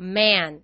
man.